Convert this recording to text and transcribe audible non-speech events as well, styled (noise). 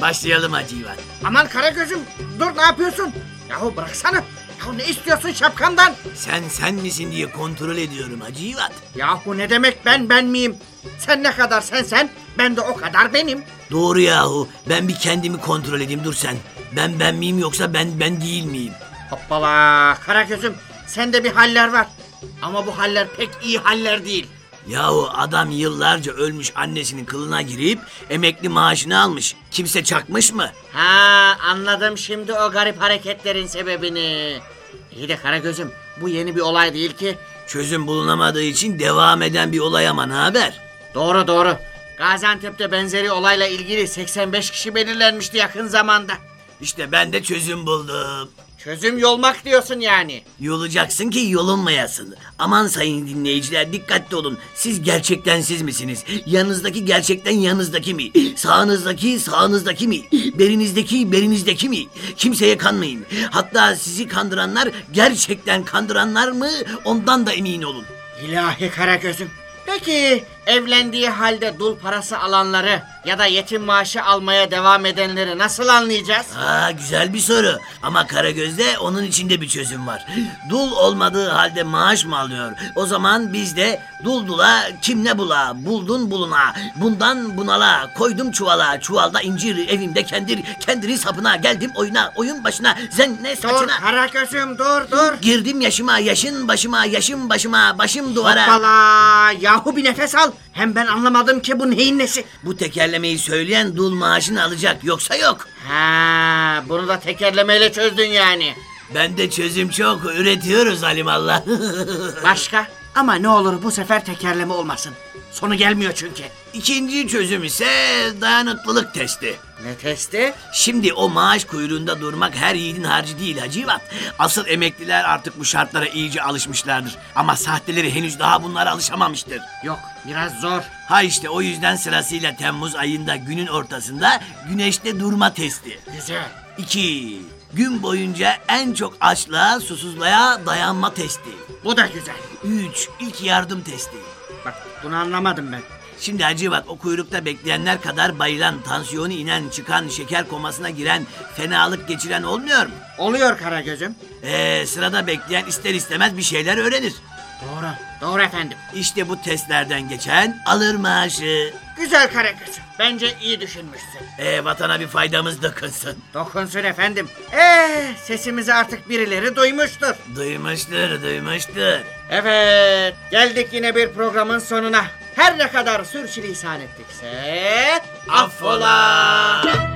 Başlayalım Hacı İvan. Aman Karagöz'üm dur ne yapıyorsun? Yahu bıraksana. Yahu ne istiyorsun şapkamdan? Sen sen misin diye kontrol ediyorum Hacı İvan. Yahu ne demek ben ben miyim? Sen ne kadar sen sen ben de o kadar benim. Doğru yahu. Ben bir kendimi kontrol edeyim dur sen. Ben ben miyim yoksa ben ben değil miyim? Hoppala Karagöz'üm sende bir haller var. Ama bu haller pek iyi haller değil. Yahu adam yıllarca ölmüş annesinin kılına girip emekli maaşını almış. Kimse çakmış mı? Ha anladım şimdi o garip hareketlerin sebebini. İyi de Karagöz'üm bu yeni bir olay değil ki. Çözüm bulunamadığı için devam eden bir olay ama ne haber? Doğru doğru. Gaziantep'te benzeri olayla ilgili 85 kişi belirlenmişti yakın zamanda. İşte ben de çözüm buldum. Çözüm yolmak diyorsun yani. Yolacaksın ki yolunmayasın. Aman sayın dinleyiciler dikkatli olun. Siz gerçekten siz misiniz? Yanınızdaki gerçekten yanınızdaki mi? Sağınızdaki sağınızdaki mi? Berinizdeki berinizdeki mi? Kimseye kanmayın. Hatta sizi kandıranlar gerçekten kandıranlar mı? Ondan da emin olun. İlahi Karagöz'üm. Peki evlendiği halde dul parası alanları ya da yetim maaşı almaya devam edenleri nasıl anlayacağız? Aa güzel bir soru. Ama Karagöz'de onun içinde bir çözüm var. Dul olmadığı halde maaş mı alıyor? O zaman biz de dul dula kim ne bula, buldun buluna, bundan bunala, koydum çuvala, çuvalda incir, evimde kendir, kendiri sapına, geldim oyuna, oyun başına, zenne Dur saçına. Karagöz'üm dur dur. Girdim yaşıma, yaşın başıma, yaşım başıma, başım duvara. Hoppala yahu bir nefes al. Hem ben anlamadım ki bu neyin nesi. Bu tekerlemeyi söyleyen dul maaşını alacak, yoksa yok. Ha bunu da tekerlemeyle çözdün yani. Ben de çözüm çok, üretiyoruz alimallah. (laughs) Başka? Ama ne olur bu sefer tekerleme olmasın. Sonu gelmiyor çünkü. İkinci çözüm ise dayanıklılık testi. Ne testi? Şimdi o maaş kuyruğunda durmak her yiğidin harcı değil Hacivat. Asıl emekliler artık bu şartlara iyice alışmışlardır. Ama sahteleri henüz daha bunlara alışamamıştır. Yok biraz zor. Ha işte o yüzden sırasıyla Temmuz ayında günün ortasında güneşte durma testi. Güzel. 2. Gün boyunca en çok açlığa, susuzluğa dayanma testi. Bu da güzel. 3. İlk yardım testi. Bak bunu anlamadım ben. Şimdi Hacivat o kuyrukta bekleyenler kadar bayılan, tansiyonu inen, çıkan, şeker komasına giren, fenalık geçiren olmuyor mu? Oluyor Karagöz'üm. Ee, sırada bekleyen ister istemez bir şeyler öğrenir. Doğru. Doğru efendim. İşte bu testlerden geçen alır maaşı. Güzel Karagöz'üm. Bence iyi düşünmüşsün. Ee, vatana bir faydamız dokunsun. Dokunsun efendim. Ee, sesimizi artık birileri duymuştur. Duymuştur, duymuştur. Evet, geldik yine bir programın sonuna. Her ne kadar sürçülisan ettikse... Affola!